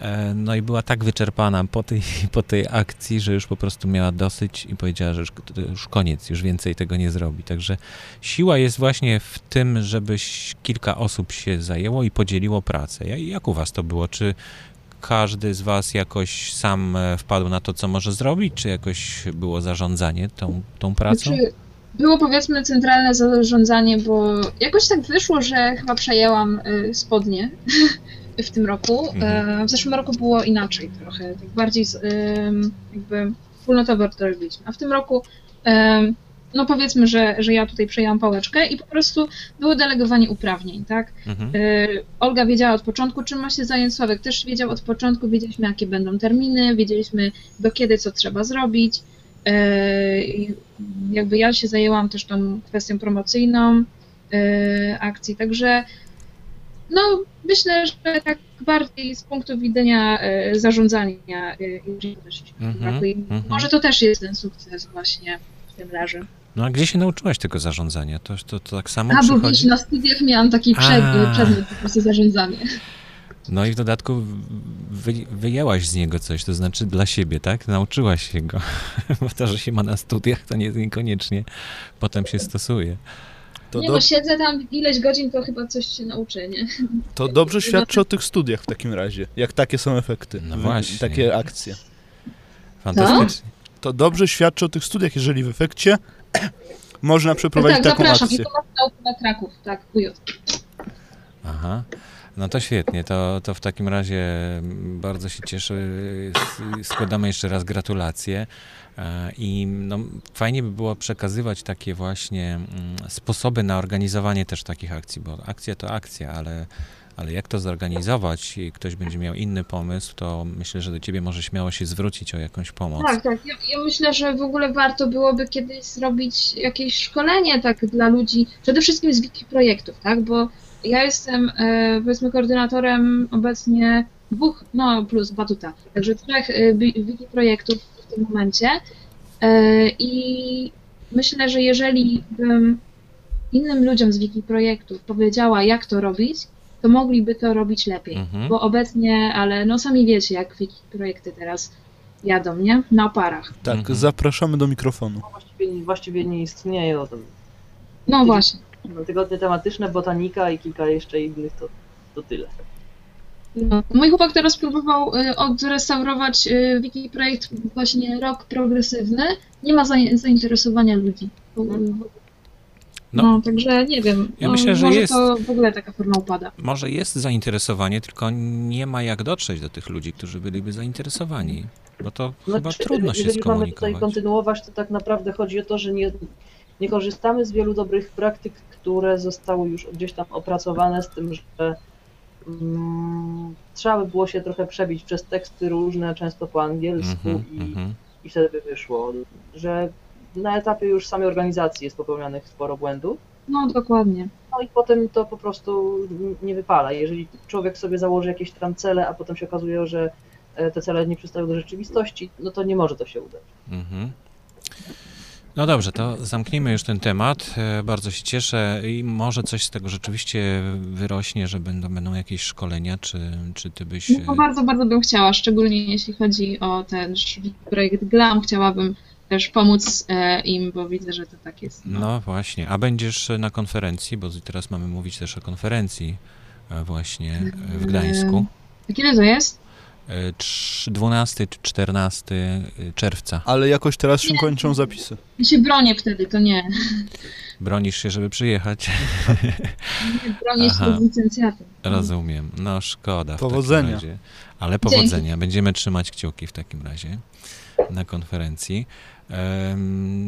E, No i była tak wyczerpana po tej, po tej akcji, że już po prostu miała dosyć i powiedziała, że już, już koniec, już więcej tego nie zrobi. Także siła jest właśnie w tym, żeby kilka osób się zajęło i podzieliło pracę. Ja- Jak u was to było? Czy każdy z was jakoś sam e, wpadł na to, co może zrobić, czy jakoś było zarządzanie tą, tą pracą? Znaczy, było powiedzmy centralne zarządzanie, bo jakoś tak wyszło, że chyba przejęłam y, spodnie w tym roku. Mhm. E, W zeszłym roku było inaczej trochę, tak bardziej jakby wspólnotowo to robiliśmy. A w tym roku no powiedzmy, że, że ja tutaj przejęłam pałeczkę i po prostu było delegowanie uprawnień, tak? Mhm. E, Olga wiedziała od początku, czym ma się zająć, Sławek też wiedział od początku, wiedzieliśmy jakie będą terminy, wiedzieliśmy do kiedy co trzeba zrobić. E, Jakby ja się zajęłam też tą kwestią promocyjną akcji, także no myślę, że tak bardziej z punktu widzenia e, zarządzania e, i też Mhm, brakuje. mhm. Może to też jest ten sukces właśnie w tym leży. No a gdzie się nauczyłaś tego zarządzania? To, to, to tak samo A, bo wiesz, przychodzi? na studiach miałam taki przed, A. przedmiot po prostu zarządzanie. No i w dodatku wy, wyjęłaś z niego coś, to znaczy dla siebie, tak? Nauczyłaś się go. Bo to, że się ma na studiach, to nie, niekoniecznie potem się stosuje. To, nie do, no, siedzę tam ileś godzin, to chyba coś się nauczę, nie? to dobrze świadczy o tych studiach w takim razie, jak takie są efekty, No właśnie. takie akcje. Fantastycznie. To dobrze świadczy o tych studiach, jeżeli w efekcie można przeprowadzić tak, taką zapraszam. akcję. To na Kraków, tak, UJ. Aha. No to świetnie, to, to w takim razie bardzo się cieszę. Składamy jeszcze raz gratulacje. E, I no, fajnie by było przekazywać takie właśnie mm, sposoby na organizowanie też takich akcji, bo akcja to akcja, ale, ale jak to zorganizować i ktoś będzie miał inny pomysł, to myślę, że do ciebie może śmiało się zwrócić o jakąś pomoc. Tak, tak. Ja, ja myślę, że w ogóle warto byłoby kiedyś zrobić jakieś szkolenie tak dla ludzi, przede wszystkim z wiki projektów, tak? Bo ja jestem e, powiedzmy koordynatorem obecnie dwóch, no plus Batuta, także trzech e, wi- wiki projektów w tym momencie e, i myślę, że jeżeli bym innym ludziom z wiki projektów powiedziała jak to robić, to mogliby to robić lepiej, Mhm. bo obecnie, ale no sami wiecie jak wiki projekty teraz jadą, nie? Na oparach. Tak, Mhm. zapraszamy do mikrofonu. Właściwie, właściwie nie istnieje. No, No właśnie. tygodnie tematyczne, botanika i kilka jeszcze innych, to, to tyle. No. Mój chłopak teraz próbował y, odrestaurować y, wiki projekt właśnie rok progresywny. Nie ma zain- zainteresowania ludzi. Bo- No. No, także nie wiem. Ja no, myślę, że może jest- to w ogóle taka forma upada. Może jest zainteresowanie, tylko nie ma jak dotrzeć do tych ludzi, którzy byliby zainteresowani. Bo to chyba Znaczy, trudno się jeżeli mamy tutaj skomunikować. kontynuować, to tak naprawdę chodzi o to, że nie, nie korzystamy z wielu dobrych praktyk, które zostały już gdzieś tam opracowane, z tym, że trzeba by było się trochę przebić przez teksty różne, często po angielsku Mhm, i, mhm. i wtedy by wyszło, że na etapie już samej organizacji jest popełnianych sporo błędów. No dokładnie. No i potem to po prostu nie wypala. Jeżeli człowiek sobie założy jakieś tam cele, a potem się okazuje, że e, te cele nie przystają do rzeczywistości, no to nie może to się udać. Mhm. No dobrze, to zamknijmy już ten temat. E, Bardzo się cieszę i może coś z tego rzeczywiście wyrośnie, że będą, będą jakieś szkolenia, czy, czy ty byś... No, bardzo, bardzo bym chciała, szczególnie jeśli chodzi o ten projekt GLAM. Chciałabym też pomóc e, im, bo widzę, że to tak jest. No właśnie, a będziesz na konferencji, bo teraz mamy mówić też o konferencji e, właśnie w Gdańsku. Kiedy to jest? E, trz- 12 czy 14 czerwca. Ale jakoś teraz się kończą zapisy. Ja się bronię wtedy, to nie. Bronisz się, żeby przyjechać? nie bronię Aha. się z licencjatem. Rozumiem. No szkoda. W Powodzenia. Takim razie. Ale powodzenia. Będziemy trzymać kciuki w takim razie na konferencji.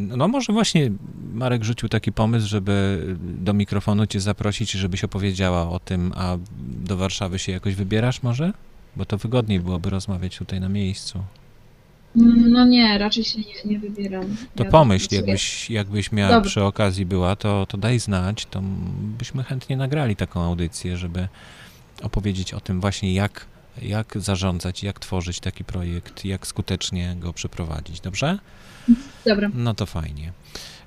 No może właśnie Marek rzucił taki pomysł, żeby do mikrofonu cię zaprosić, i żebyś opowiedziała o tym, a do Warszawy się jakoś wybierasz może? Bo to wygodniej byłoby rozmawiać tutaj na miejscu. No nie, raczej się nie, nie wybieram. To Ja pomyśl, jakbyś, jakbyś miała Dobra. przy okazji była, to, to daj znać, to byśmy chętnie nagrali taką audycję, żeby opowiedzieć o tym właśnie, jak, jak zarządzać, jak tworzyć taki projekt, jak skutecznie go przeprowadzić, dobrze? Dobra. No to fajnie.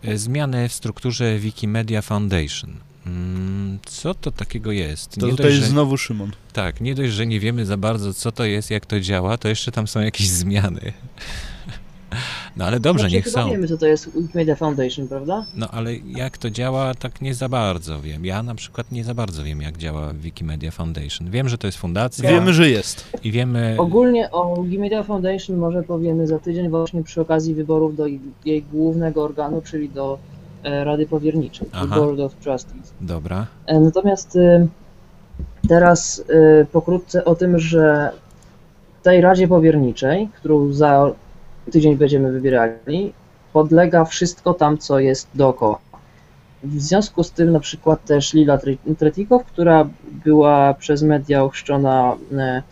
E, Zmiany w strukturze Wikimedia Foundation. Mm, Co to takiego jest? To Nie tutaj dość, jest że, znowu Szymon. tak, nie dość, że nie wiemy za bardzo, co to jest, jak to działa, to jeszcze tam są jakieś zmiany. No ale dobrze, Znaczy, niech chyba są. wiemy, co to jest Wikimedia Foundation, prawda? No ale jak to działa, tak nie za bardzo wiem. Ja na przykład nie za bardzo wiem, jak działa Wikimedia Foundation. Wiem, że to jest fundacja Wiemy, że jest. i wiemy... Ogólnie o Wikimedia Foundation może powiemy za tydzień właśnie przy okazji wyborów do jej głównego organu, czyli do Rady Powierniczej, Aha. Board of Trustees. Dobra. E, Natomiast y, teraz pokrótce o tym, że tej Radzie Powierniczej, którą za tydzień będziemy wybierali, podlega wszystko tam, co jest dookoła. W związku z tym na przykład też Lila Tre- Tretikow, która była przez media ochrzczona e,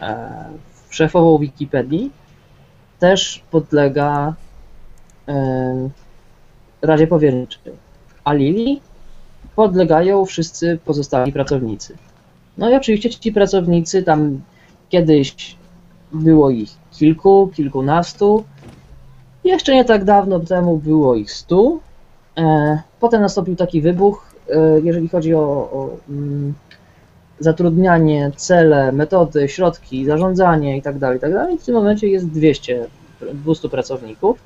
e, szefową Wikipedii, też podlega e, Radzie Powierniczej. A Lili podlegają wszyscy pozostali pracownicy. No i oczywiście ci pracownicy, tam kiedyś było ich kilku, kilkunastu, jeszcze nie tak dawno temu było ich stu. E, Potem nastąpił taki wybuch, e, jeżeli chodzi o, o mm, zatrudnianie, cele, metody, środki, zarządzanie itd., itd. W tym momencie jest 200, 200 pracowników,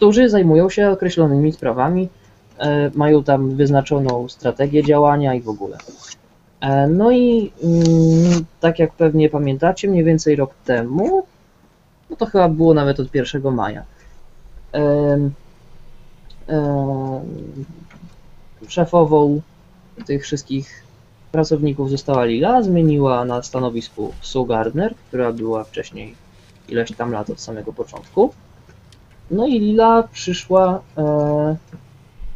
którzy zajmują się określonymi sprawami, e, mają tam wyznaczoną strategię działania i w ogóle. E, No i mm, tak jak pewnie pamiętacie, mniej więcej rok temu, no to chyba było nawet od 1 maja, em, szefową tych wszystkich pracowników została Lila, zmieniła na stanowisku Sue Gardner, która była wcześniej ileś tam lat od samego początku. No i Lila przyszła, e,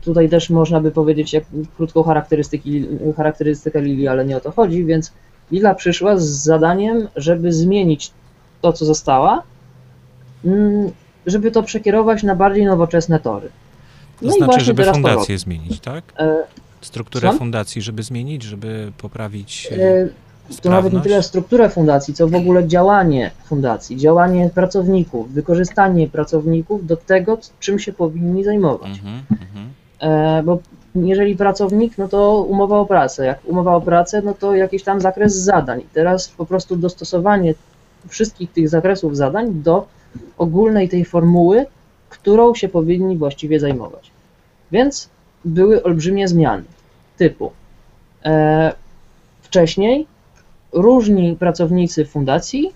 tutaj też można by powiedzieć jak krótką charakterystyki, charakterystykę Lili, ale nie o to chodzi, więc Lila przyszła z zadaniem, żeby zmienić to, co została, mm, żeby to przekierować na bardziej nowoczesne tory. To No znaczy, żeby fundację zmienić, tak? E, Strukturę fundacji, żeby zmienić, żeby poprawić E, To nawet nie tyle strukturę fundacji, co w ogóle działanie fundacji, działanie pracowników, wykorzystanie pracowników do tego, czym się powinni zajmować. Mhm, mhm. E, Bo jeżeli pracownik, no to umowa o pracę. Jak umowa o pracę, no to jakiś tam zakres zadań. Teraz po prostu dostosowanie wszystkich tych zakresów zadań do ogólnej tej formuły, którą się powinni właściwie zajmować. Więc były olbrzymie zmiany typu e, wcześniej różni pracownicy fundacji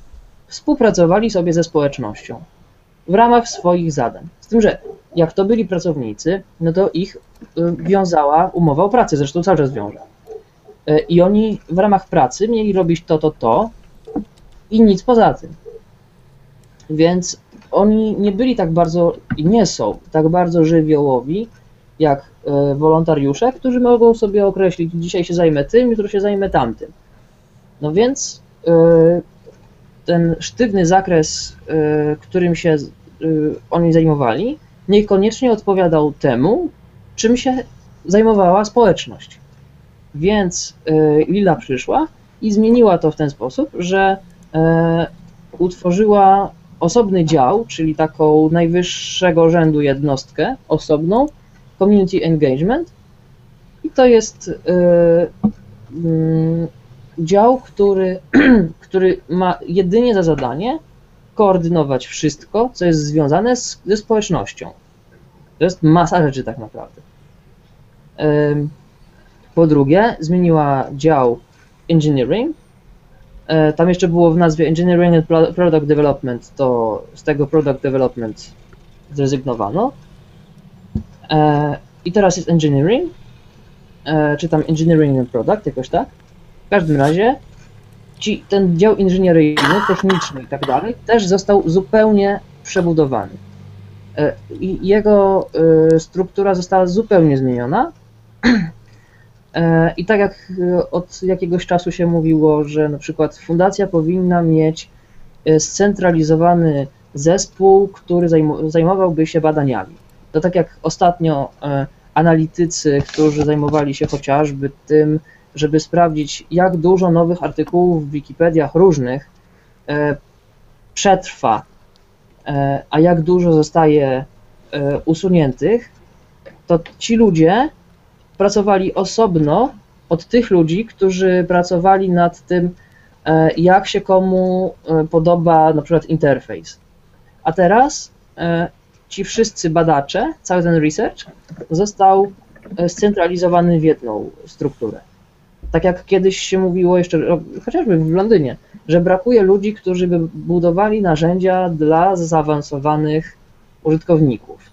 współpracowali sobie ze społecznością w ramach swoich zadań. Z tym, że jak to byli pracownicy, no to ich y, wiązała umowa o pracę, zresztą cały czas wiąże. Y, I oni w ramach pracy mieli robić to, to, to i nic poza tym. Więc oni nie byli tak bardzo, i nie są tak bardzo żywiołowi, jak y, wolontariusze, którzy mogą sobie określić, dzisiaj się zajmę tym, jutro się zajmę tamtym. No więc y, ten sztywny zakres, y, którym się y, oni zajmowali, niekoniecznie odpowiadał temu, czym się zajmowała społeczność. Więc Lila przyszła i zmieniła to w ten sposób, że e, utworzyła osobny dział, czyli taką najwyższego rzędu jednostkę osobną, Community Engagement. I to jest mm, dział, który, który ma jedynie za zadanie koordynować wszystko, co jest związane z, ze społecznością. To jest masa rzeczy tak naprawdę. Po drugie, zmieniła dział Engineering. E, Tam jeszcze było w nazwie Engineering and Pro- Product Development, to z tego Product Development zrezygnowano. E, I teraz jest Engineering, e, czy tam Engineering and Product, jakoś tak. W każdym razie ci, ten dział inżynieryjny, techniczny i tak dalej też został zupełnie przebudowany. E, I jego e, struktura została zupełnie zmieniona. E, I tak jak od jakiegoś czasu się mówiło, że na przykład fundacja powinna mieć scentralizowany zespół, który zajmo- zajmowałby się badaniami. To tak jak ostatnio analitycy, którzy zajmowali się chociażby tym, żeby sprawdzić, jak dużo nowych artykułów w Wikipediach różnych e, przetrwa, e, a jak dużo zostaje e, usuniętych, to ci ludzie pracowali osobno od tych ludzi, którzy pracowali nad tym, jak się komu podoba na przykład interfejs. A teraz ci wszyscy badacze, cały ten research został scentralizowany w jedną strukturę. Tak jak kiedyś się mówiło jeszcze, chociażby w Londynie, że brakuje ludzi, którzy by budowali narzędzia dla zaawansowanych użytkowników.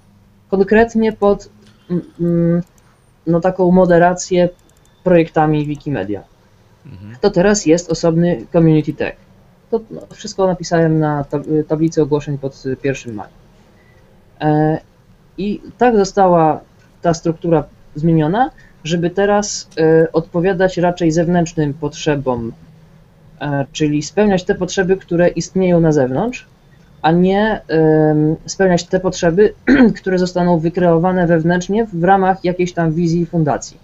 Konkretnie pod mm, mm, no, taką moderację projektami Wikimedia. To teraz jest osobny Community Tech. To no, wszystko napisałem na tab- tablicy ogłoszeń pod 1 maja. E, I tak została ta struktura zmieniona, żeby teraz e, odpowiadać raczej zewnętrznym potrzebom, e, czyli spełniać te potrzeby, które istnieją na zewnątrz, a nie spełniać te potrzeby, które zostaną wykreowane wewnętrznie w ramach jakiejś tam wizji fundacji.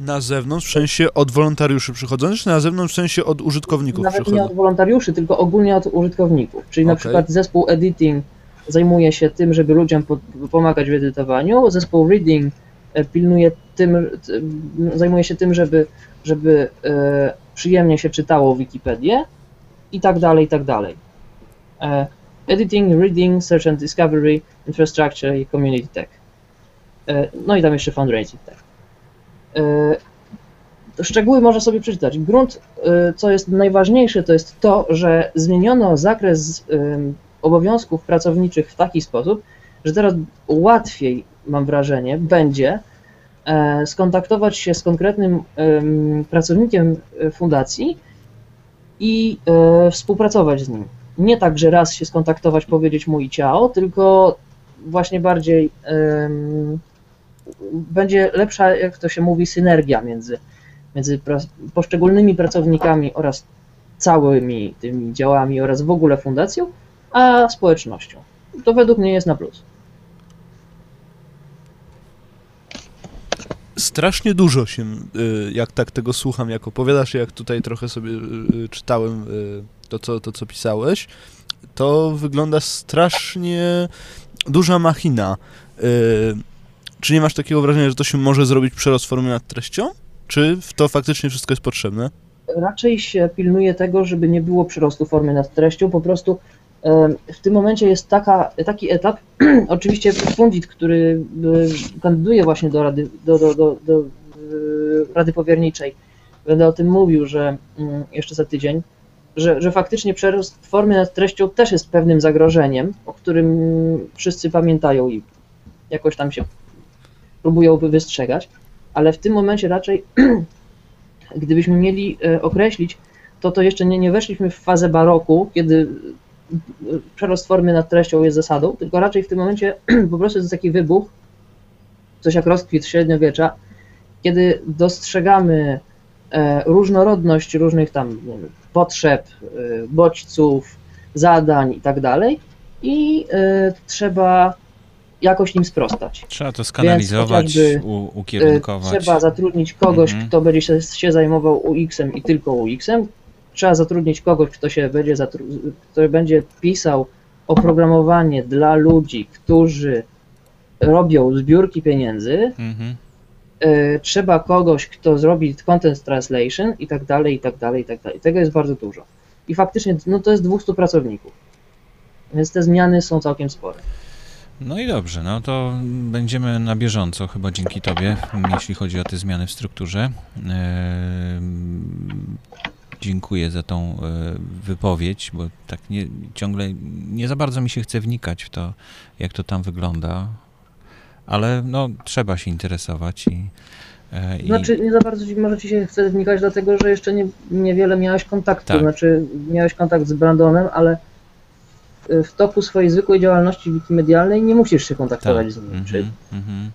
Na zewnątrz, w sensie od wolontariuszy przychodzących, czy na zewnątrz, w sensie od użytkowników Nawet nie przychodzących? od wolontariuszy, tylko ogólnie od użytkowników. Czyli na Okej. przykład zespół editing zajmuje się tym, żeby ludziom po, pomagać w edytowaniu, zespół reading pilnuje tym, zajmuje się tym, żeby, żeby e, przyjemnie się czytało Wikipedię i tak dalej, i tak dalej. E, editing, reading, search and discovery, infrastructure i community tech. E, no i tam jeszcze fundraising tech. E, Szczegóły można sobie przeczytać. Grunt, co jest najważniejsze, to jest to, że zmieniono zakres obowiązków pracowniczych w taki sposób, że teraz łatwiej, mam wrażenie, będzie e, skontaktować się z konkretnym ym, pracownikiem y, fundacji i e, współpracować z nim. Nie tak, że raz się skontaktować, powiedzieć mu i ciao, tylko właśnie bardziej będzie lepsza, jak to się mówi, synergia między między poszczególnymi pracownikami oraz całymi tymi działami oraz w ogóle fundacją, a społecznością. To według mnie jest na plus. Strasznie dużo się, y, jak tak tego słucham, jak opowiadasz, jak tutaj trochę sobie y, y, czytałem to co, to, co pisałeś, to wygląda strasznie duża machina. Czy nie masz takiego wrażenia, że to się może zrobić przerost formy nad treścią? Czy w to faktycznie wszystko jest potrzebne? Raczej się pilnuje tego, żeby nie było przyrostu formy nad treścią, po prostu w tym momencie jest taka, taki etap, oczywiście Fundit, który kandyduje właśnie do Rady, do, do, do, do Rady Powierniczej, będę o tym mówił, że mm, jeszcze za tydzień, że, że faktycznie przerost formy nad treścią też jest pewnym zagrożeniem, o którym wszyscy pamiętają i jakoś tam się próbują wystrzegać, ale w tym momencie raczej, gdybyśmy mieli e, określić, to to jeszcze nie, nie weszliśmy w fazę baroku, kiedy przerost formy nad treścią jest zasadą, tylko raczej w tym momencie po prostu jest taki wybuch, coś jak rozkwit średniowiecza, kiedy dostrzegamy e, różnorodność różnych tam wiem, potrzeb, e, bodźców, zadań i tak dalej i e, trzeba jakoś nim sprostać. Trzeba to skanalizować, E, ukierunkować. Trzeba zatrudnić kogoś, Mhm. kto będzie się, się zajmował UX-em i tylko UX-em. Trzeba zatrudnić kogoś, kto się będzie, kto będzie pisał oprogramowanie dla ludzi, którzy robią zbiórki pieniędzy. Mhm. E, Trzeba kogoś, kto zrobi content translation i tak dalej, i tak dalej, i tak dalej. Tego jest bardzo dużo. I faktycznie, no to jest 200 pracowników. Więc te zmiany są całkiem spore. No i dobrze, no to będziemy na bieżąco chyba dzięki Tobie, jeśli chodzi o te zmiany w strukturze. Ehm, Dziękuję za tą e, wypowiedź, bo tak nie, ciągle nie za bardzo mi się chce wnikać w to, jak to tam wygląda, ale no trzeba się interesować i, e, i Znaczy, nie za bardzo ci, może ci się chce wnikać, dlatego że jeszcze nie, niewiele miałeś kontaktu. Tak. Znaczy, miałeś kontakt z Brandonem, ale y, w toku swojej zwykłej działalności wikimedialnej nie musisz się kontaktować tak, z nim. mhm, Czy mhm.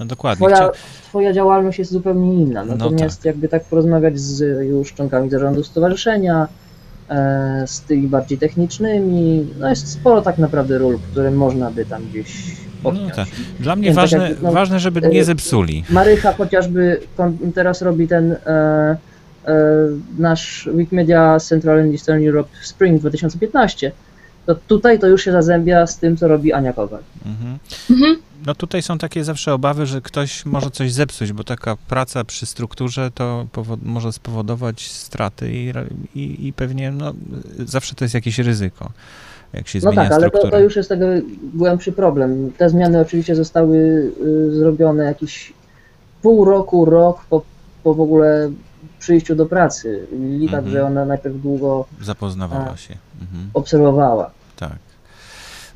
No dokładnie. twoja, Chcia- twoja działalność jest zupełnie inna. No Natomiast jakby tak porozmawiać z już członkami zarządu stowarzyszenia, e, z tymi bardziej technicznymi, no jest sporo tak naprawdę ról, które można by tam gdzieś podpiąć. tak. Dla mnie Nie, tak ważne, jak, no, ważne, żeby e, nie zepsuli. Marycha chociażby teraz robi ten e, e, nasz Wikimedia Central and Eastern Europe Spring 2015. To tutaj to już się zazębia z tym, co robi Ania Kowal. Mhm. Mhm. No tutaj są takie zawsze obawy, że ktoś może coś zepsuć, bo taka praca przy strukturze to może spowodować straty i, i, i pewnie no, zawsze to jest jakieś ryzyko, jak się No zmienia tak, ale to, struktura. to już jest tego głębszy problem. Te zmiany oczywiście zostały y, zrobione jakieś pół roku, rok po, po w ogóle przyjściu do pracy. I tak, Mhm. że ona najpierw długo Zapoznawała A. się. Mhm. obserwowała. Tak.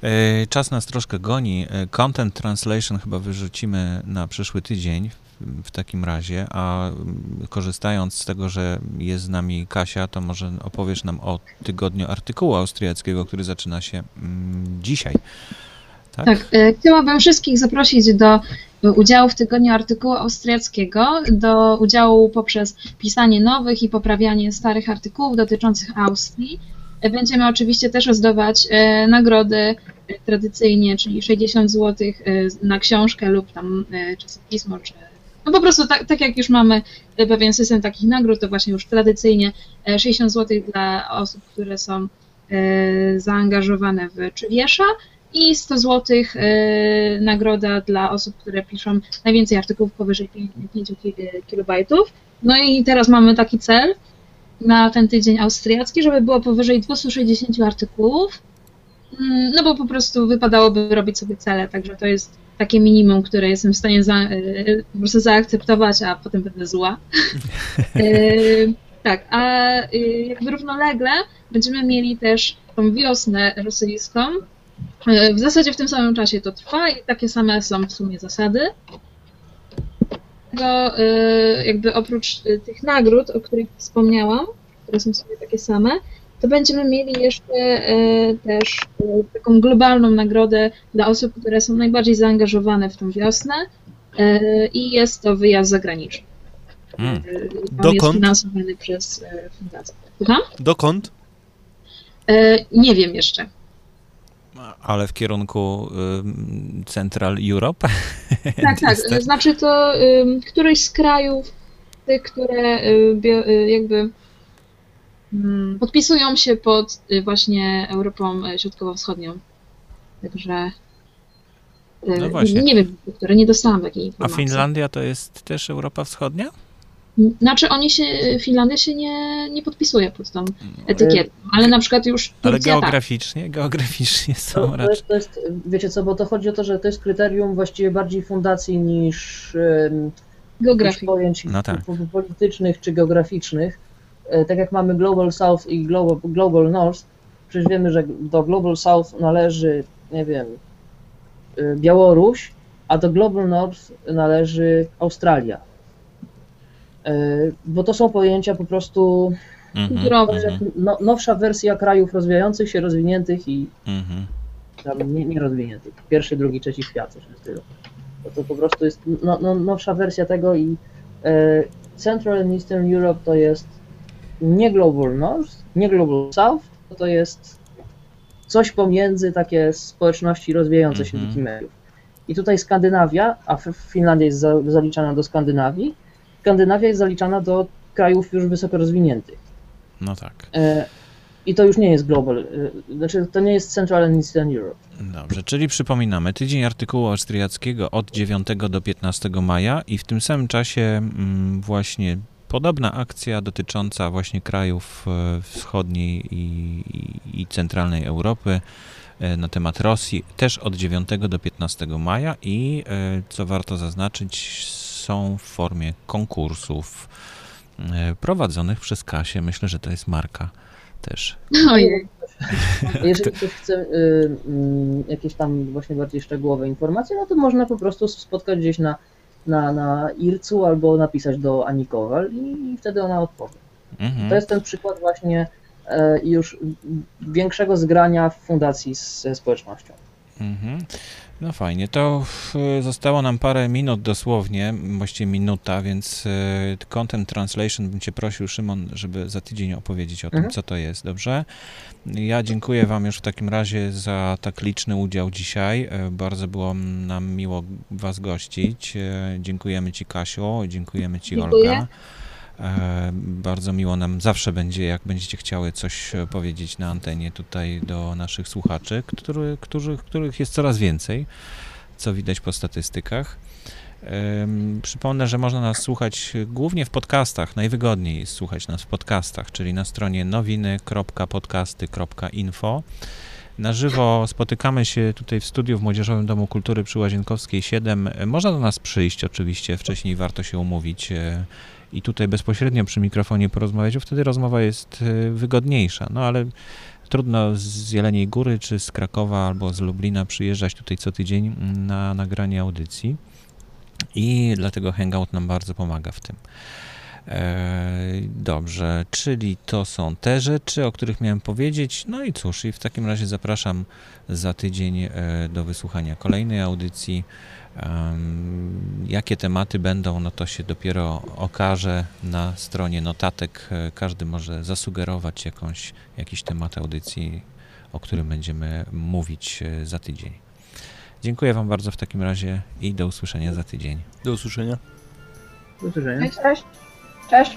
E, Czas nas troszkę goni. E, Content translation chyba wyrzucimy na przyszły tydzień w- takim razie, a mm, korzystając z tego, że jest z nami Kasia, to może opowiesz nam o tygodniu artykułu austriackiego, który zaczyna się mm, dzisiaj. Tak? Tak, e, chciałabym wszystkich zaprosić do udziału w tygodniu artykułu austriackiego, do udziału poprzez pisanie nowych i poprawianie starych artykułów dotyczących Austrii. E, Będziemy oczywiście też rozdawać e, nagrody e, tradycyjnie, czyli 60 zł na książkę lub tam e, czasopismo, czy no po prostu tak, tak jak już mamy e, pewien system takich nagród, to właśnie już tradycyjnie e, 60 zł dla osób, które są e, zaangażowane w Czywiesza i 100 zł nagroda dla osób, które piszą najwięcej artykułów powyżej 5 kilobajtów. No i teraz mamy taki cel na ten tydzień austriacki, żeby było powyżej 260 artykułów, Mm, no bo po prostu wypadałoby robić sobie cele, także to jest takie minimum, które jestem w stanie za, y, po prostu zaakceptować, a potem będę zła. Y, tak, a y, jakby równolegle będziemy mieli też tą wiosnę rosyjską. W zasadzie w tym samym czasie to trwa i takie same są w sumie zasady. Tego, y, jakby oprócz y, tych nagród, o których wspomniałam, które są w sumie takie same, to będziemy mieli jeszcze y, też taką globalną nagrodę dla osób, które są najbardziej zaangażowane w tą wiosnę i jest to wyjazd zagraniczny. Mm. Dokąd? jest finansowany przez fundację. Słucham? Dokąd? Nie wiem jeszcze. Ale w kierunku ym, Central Europe? Tak, tak. Znaczy to ym, któryś z krajów, tych, które y, y, jakby mm, podpisują się pod y, właśnie Europą y, Środkowo-Wschodnią. Także y, No nie wiem, które nie dostałam takiej A informacji. Finlandia to jest też Europa Wschodnia? Znaczy oni się, Finlandia się nie, nie podpisuje pod tą etykietą, ale na przykład już Ale Turcja tak. geograficznie, geograficznie To, są to, raczej. jest, to jest, wiecie co, bo to chodzi o to, że to jest kryterium właściwie bardziej fundacji niż Geografii. pojęć No tak. po- po- politycznych czy geograficznych. E, Tak jak mamy Global South i Global, Global North, przecież wiemy, że do Global South należy, nie wiem, e, Białoruś, a do Global North należy Australia. E, Bo to są pojęcia po prostu kulturowe, mhm, no, nowsza wersja krajów rozwijających się, rozwiniętych i mhm. tam nie, nie rozwiniętych. Pierwszy, drugi, trzeci świat, coś w tym stylu. To, to po prostu jest no, no, nowsza wersja tego i e, Central and Eastern Europe to jest nie Global North, nie Global South, to, to jest coś pomiędzy takie społeczności rozwijające się Mhm. Wikimediów. I tutaj Skandynawia, a Finlandia jest za, zaliczana do Skandynawii, Skandynawia jest zaliczana do krajów już wysoko rozwiniętych. No tak. E, I to już nie jest global, e, znaczy to nie jest Central and Eastern Europe. Dobrze, czyli przypominamy, tydzień artykułu austriackiego od 9 do 15 maja i w tym samym czasie mm, właśnie podobna akcja dotycząca właśnie krajów e, wschodniej i, i, i centralnej Europy na temat Rosji też od 9 do 15 maja i co warto zaznaczyć są w formie konkursów e, prowadzonych przez Kasię. Myślę, że to jest marka też. Ojej. Jeżeli ktoś chce y, mm, jakieś tam właśnie bardziej szczegółowe informacje, no to można po prostu spotkać gdzieś na, na, na IRC-u albo napisać do Ani Kowal i, i wtedy ona odpowie. Mhm. To jest ten przykład właśnie e, już większego zgrania w fundacji z, ze społecznością. Mhm. No fajnie, to y, zostało nam parę minut dosłownie, właściwie minuta, więc y, Content Translation bym Cię prosił, Szymon, żeby za tydzień opowiedzieć o tym, Mhm. co to jest, dobrze? Ja dziękuję Wam już w takim razie za tak liczny udział dzisiaj. Y, Bardzo było nam miło Was gościć. Dziękujemy Ci, Kasiu, dziękujemy Ci, Dziękuję. Olga. E, Bardzo miło nam zawsze będzie, jak będziecie chciały coś e, powiedzieć na antenie tutaj do naszych słuchaczy, który, których, których jest coraz więcej. co widać po statystykach. Przypomnę, że można nas słuchać głównie w podcastach. Najwygodniej jest słuchać nas w podcastach, czyli na stronie nowiny.podcasty.info. Na żywo spotykamy się tutaj w studiu w Młodzieżowym Domu Kultury przy Łazienkowskiej 7. Można do nas przyjść oczywiście, wcześniej warto się umówić e, i tutaj bezpośrednio przy mikrofonie porozmawiać, bo wtedy rozmowa jest e, wygodniejsza. No ale trudno z Jeleniej Góry czy z Krakowa albo z Lublina przyjeżdżać tutaj co tydzień na nagranie audycji i dlatego Hangout nam bardzo pomaga w tym. E, Dobrze, czyli to są te rzeczy, o których miałem powiedzieć. No i cóż, i w takim razie zapraszam za tydzień e, do wysłuchania kolejnej audycji. Jakie tematy będą, no to się dopiero okaże na stronie notatek. E, Każdy może zasugerować jakąś, jakiś temat audycji, o którym będziemy mówić e, za tydzień. Dziękuję Wam bardzo w takim razie i do usłyszenia za tydzień. Do usłyszenia. Do usłyszenia. Cześć. Cześć.